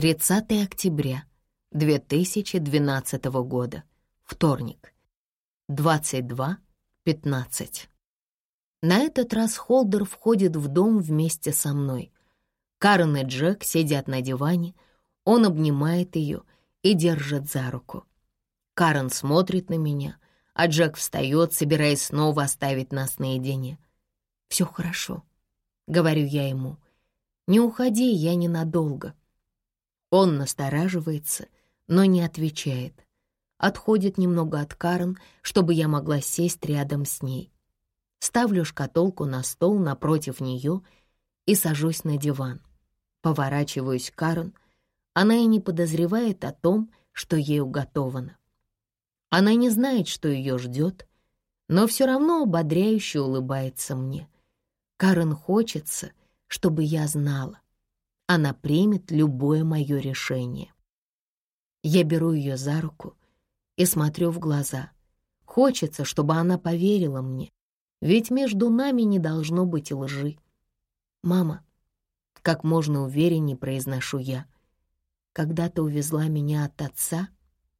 30 октября 2012 года. Вторник. 22.15. На этот раз Холдер входит в дом вместе со мной. Карен и Джек сидят на диване, он обнимает ее и держит за руку. Карен смотрит на меня, а Джек встает, собираясь снова оставить нас наедине. «Все хорошо», — говорю я ему. «Не уходи, я ненадолго». Он настораживается, но не отвечает. Отходит немного от Карен, чтобы я могла сесть рядом с ней. Ставлю шкатулку на стол напротив нее и сажусь на диван. Поворачиваюсь к Карен. Она и не подозревает о том, что ей уготовано. Она не знает, что ее ждет, но все равно ободряюще улыбается мне. Карен хочется, чтобы я знала. Она примет любое мое решение. Я беру ее за руку и смотрю в глаза. Хочется, чтобы она поверила мне, ведь между нами не должно быть лжи. «Мама», — как можно увереннее произношу я, «когда ты увезла меня от отца,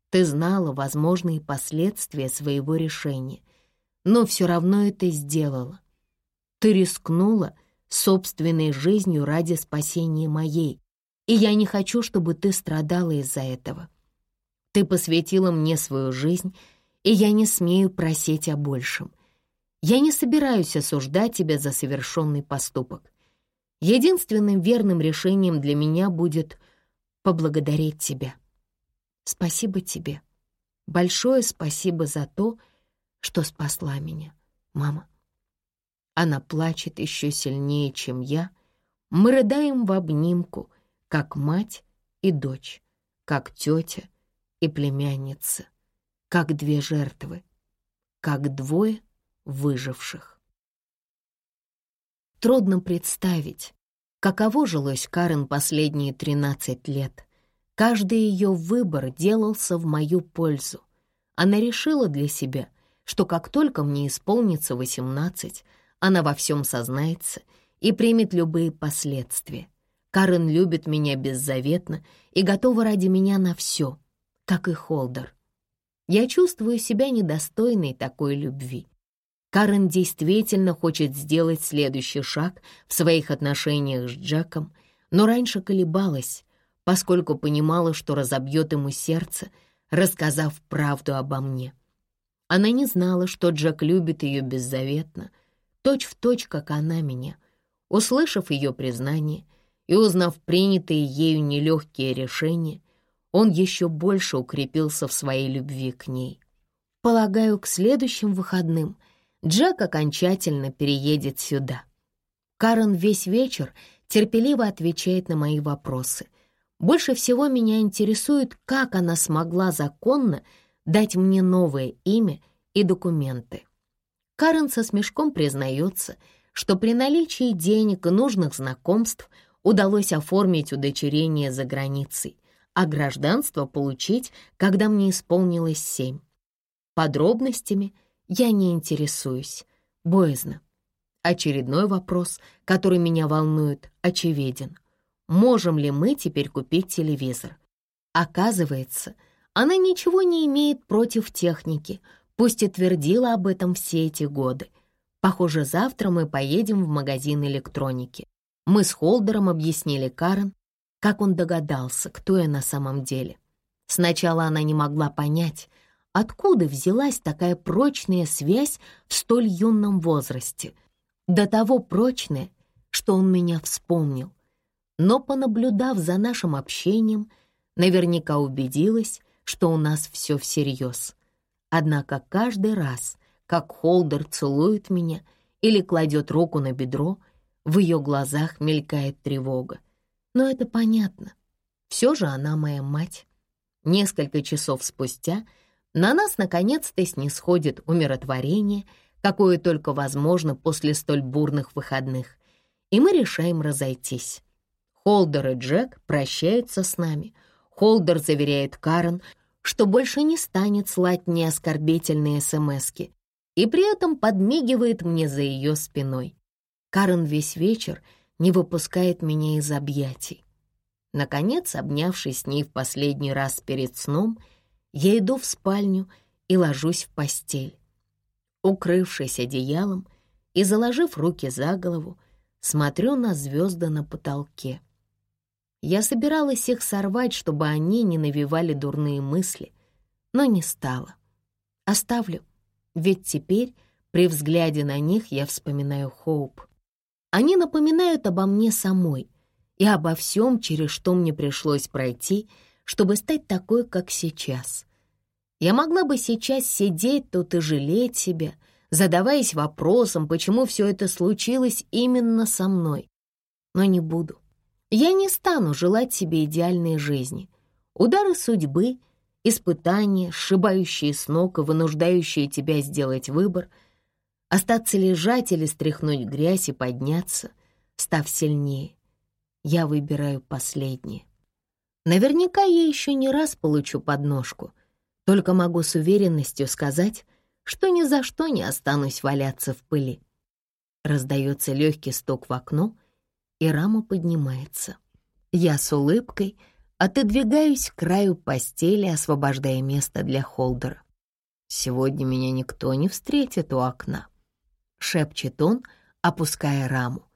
ты знала возможные последствия своего решения, но все равно это сделала. Ты рискнула собственной жизнью ради спасения моей, и я не хочу, чтобы ты страдала из-за этого. Ты посвятила мне свою жизнь, и я не смею просить о большем. Я не собираюсь осуждать тебя за совершенный поступок. Единственным верным решением для меня будет поблагодарить тебя. Спасибо тебе. Большое спасибо за то, что спасла меня, мама. Она плачет еще сильнее, чем я. Мы рыдаем в обнимку, как мать и дочь, как тетя и племянница, как две жертвы, как двое выживших. Трудно представить, каково жилось Карен последние 13 лет. Каждый ее выбор делался в мою пользу. Она решила для себя, что как только мне исполнится 18, она во всем сознается и примет любые последствия. Карен любит меня беззаветно и готова ради меня на все, как и Холдер. Я чувствую себя недостойной такой любви. Карен действительно хочет сделать следующий шаг в своих отношениях с Джеком, но раньше колебалась, поскольку понимала, что разобьет ему сердце, рассказав правду обо мне. Она не знала, что Джек любит ее беззаветно, точь в точь, как она меня. Услышав ее признание и узнав принятые ею нелегкие решения, он еще больше укрепился в своей любви к ней. Полагаю, к следующим выходным — Джек окончательно переедет сюда. Карен весь вечер терпеливо отвечает на мои вопросы. Больше всего меня интересует, как она смогла законно дать мне новое имя и документы. Карен со смешком признается, что при наличии денег и нужных знакомств удалось оформить удочерение за границей, а гражданство получить, когда мне исполнилось семь. Подробностями — я не интересуюсь. Боязно. Очередной вопрос, который меня волнует, очевиден. Можем ли мы теперь купить телевизор? Оказывается, она ничего не имеет против техники, пусть и твердила об этом все эти годы. Похоже, завтра мы поедем в магазин электроники. Мы с Холдером объяснили Карен, как он догадался, кто я на самом деле. Сначала она не могла понять, Откуда взялась такая прочная связь в столь юном возрасте? До того прочная, что он меня вспомнил. Но, понаблюдав за нашим общением, наверняка убедилась, что у нас все всерьез. Однако каждый раз, как Холдер целует меня или кладет руку на бедро, в ее глазах мелькает тревога. Но это понятно. Все же она моя мать. Несколько часов спустя — на нас наконец-то снисходит умиротворение, какое только возможно после столь бурных выходных, и мы решаем разойтись. Холдер и Джек прощаются с нами. Холдер заверяет Карен, что больше не станет слать мне оскорбительные смски, и при этом подмигивает мне за ее спиной. Карен весь вечер не выпускает меня из объятий. Наконец, обнявшись с ней в последний раз перед сном, я иду в спальню и ложусь в постель. Укрывшись одеялом и заложив руки за голову, смотрю на звезды на потолке. Я собиралась их сорвать, чтобы они не навевали дурные мысли, но не стала. Оставлю, ведь теперь при взгляде на них я вспоминаю Хоуп. Они напоминают обо мне самой и обо всем, через что мне пришлось пройти, чтобы стать такой, как сейчас. Я могла бы сейчас сидеть тут и жалеть себя, задаваясь вопросом, почему все это случилось именно со мной. Но не буду. Я не стану желать себе идеальной жизни. Удары судьбы, испытания, сшибающие с ног и вынуждающие тебя сделать выбор, остаться лежать или стряхнуть грязь и подняться, став сильнее. Я выбираю последнее. Наверняка я еще не раз получу подножку, только могу с уверенностью сказать, что ни за что не останусь валяться в пыли. Раздается легкий стук в окно, и рама поднимается. Я с улыбкой отодвигаюсь к краю постели, освобождая место для холдера. «Сегодня меня никто не встретит у окна», — шепчет он, опуская раму.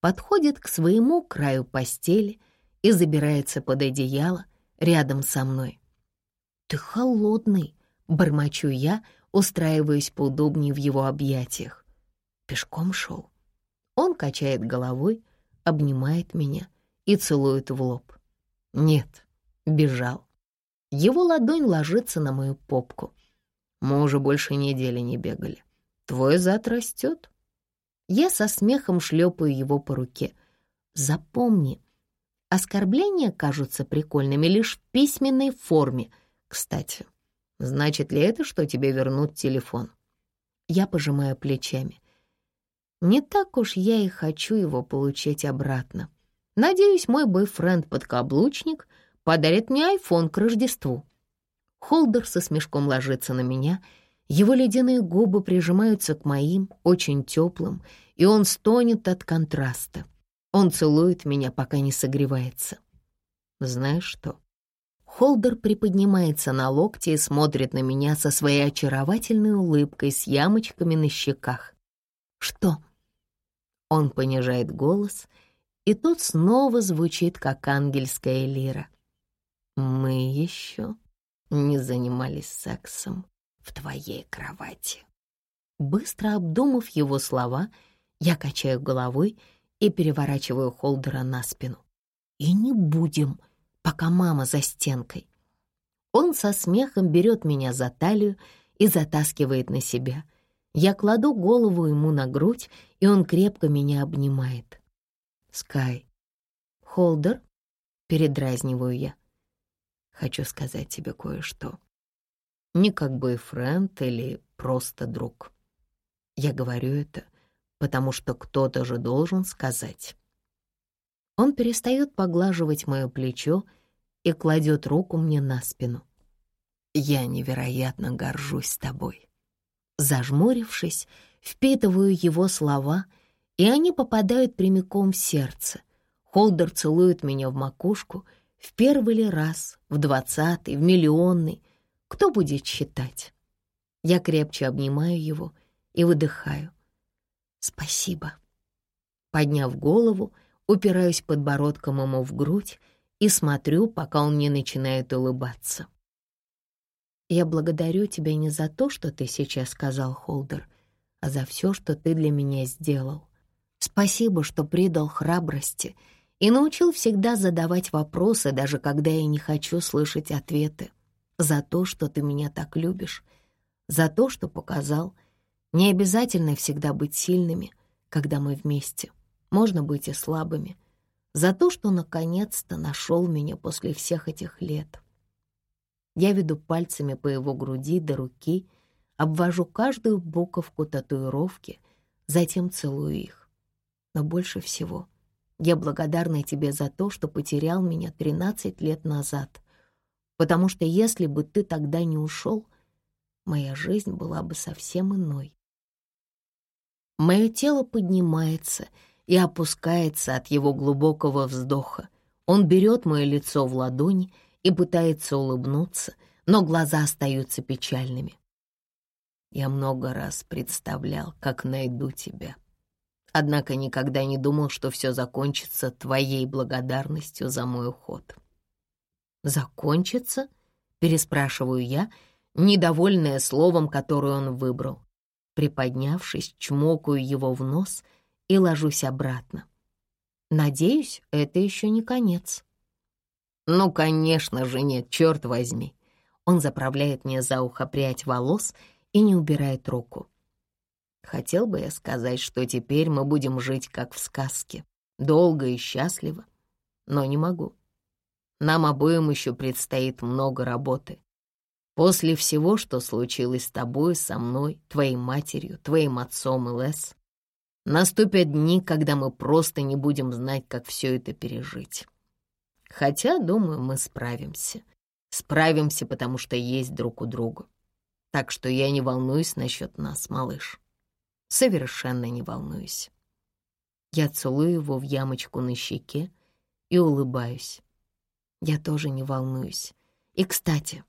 Подходит к своему краю постели и забирается под одеяло рядом со мной. «Ты холодный», — бормочу я, устраиваясь поудобнее в его объятиях. Пешком шел. Он качает головой, обнимает меня и целует в лоб. Нет, бежал. Его ладонь ложится на мою попку. Мы уже больше недели не бегали. Твой зад растет. Я со смехом шлепаю его по руке. Запомни, оскорбления кажутся прикольными лишь в письменной форме. Кстати, Значит ли это, что тебе вернут телефон? Я пожимаю плечами. Не так уж я и хочу его получить обратно. Надеюсь, мой бойфренд-подкаблучник подарит мне айфон к Рождеству. Холдер со смешком ложится на меня, его ледяные губы прижимаются к моим, очень теплым, и он стонет от контраста. Он целует меня, пока не согревается. Знаешь что? Холдер приподнимается на локте и смотрит на меня со своей очаровательной улыбкой с ямочками на щеках. «Что?» Он понижает голос, и тот снова звучит, как ангельская лира. «Мы еще не занимались сексом в твоей кровати». Быстро обдумав его слова, я качаю головой и переворачиваю Холдера на спину. «И не будем», пока мама за стенкой. Он со смехом берет меня за талию и затаскивает на себя. Я кладу голову ему на грудь, и он крепко меня обнимает. «Скай, Холдер?» — передразниваю я. «Хочу сказать тебе кое-что. Не как бойфренд или просто друг. Я говорю это, потому что кто-то же должен сказать». Он перестает поглаживать мое плечо и кладет руку мне на спину. «Я невероятно горжусь тобой». Зажмурившись, впитываю его слова, и они попадают прямиком в сердце. Холдер целует меня в макушку в первый ли раз, в двадцатый, в миллионный. Кто будет считать? Я крепче обнимаю его и выдыхаю. «Спасибо». Подняв голову, упираюсь подбородком ему в грудь и смотрю, пока он не начинает улыбаться. «Я благодарю тебя не за то, что ты сейчас сказал, Холдер, а за все, что ты для меня сделал. Спасибо, что придал храбрости и научил всегда задавать вопросы, даже когда я не хочу слышать ответы. За то, что ты меня так любишь, за то, что показал. Не обязательно всегда быть сильными, когда мы вместе. Можно быть и слабыми — за то, что наконец-то нашел меня после всех этих лет. Я веду пальцами по его груди до руки, обвожу каждую буковку татуировки, затем целую их. Но больше всего я благодарна тебе за то, что потерял меня 13 лет назад, потому что если бы ты тогда не ушел, моя жизнь была бы совсем иной. Мое тело поднимается — и опускается от его глубокого вздоха. Он берет мое лицо в ладони и пытается улыбнуться, но глаза остаются печальными. Я много раз представлял, как найду тебя. Однако никогда не думал, что все закончится твоей благодарностью за мой уход. «Закончится?» — переспрашиваю я, недовольная словом, которое он выбрал. Приподнявшись, чмокаю его в нос и ложусь обратно. Надеюсь, это еще не конец. «Ну, конечно же нет, черт возьми!» Он заправляет мне за ухо прядь волос и не убирает руку. Хотел бы я сказать, что теперь мы будем жить как в сказке, долго и счастливо, но не могу. Нам обоим еще предстоит много работы. После всего, что случилось с тобой, со мной, твоей матерью, твоим отцом и Лес, наступят дни, когда мы просто не будем знать, как все это пережить. Хотя, думаю, мы справимся. Справимся, потому что есть друг у друга. Так что я не волнуюсь насчет нас, малыш совершенно не волнуюсь. Я целую его в ямочку на щеке и улыбаюсь. Я тоже не волнуюсь. И, кстати,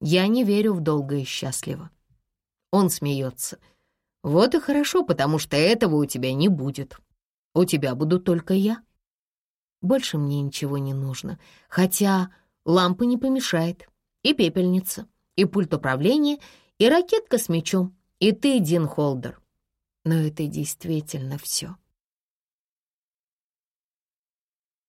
я не верю в долгое и счастливо. Он смеется. Вот и хорошо, потому что этого у тебя не будет. У тебя буду только я. Больше мне ничего не нужно, хотя лампа не помешает, и пепельница, и пульт управления, и ракетка с мячом. И ты, Дин Холдер. Но это действительно все.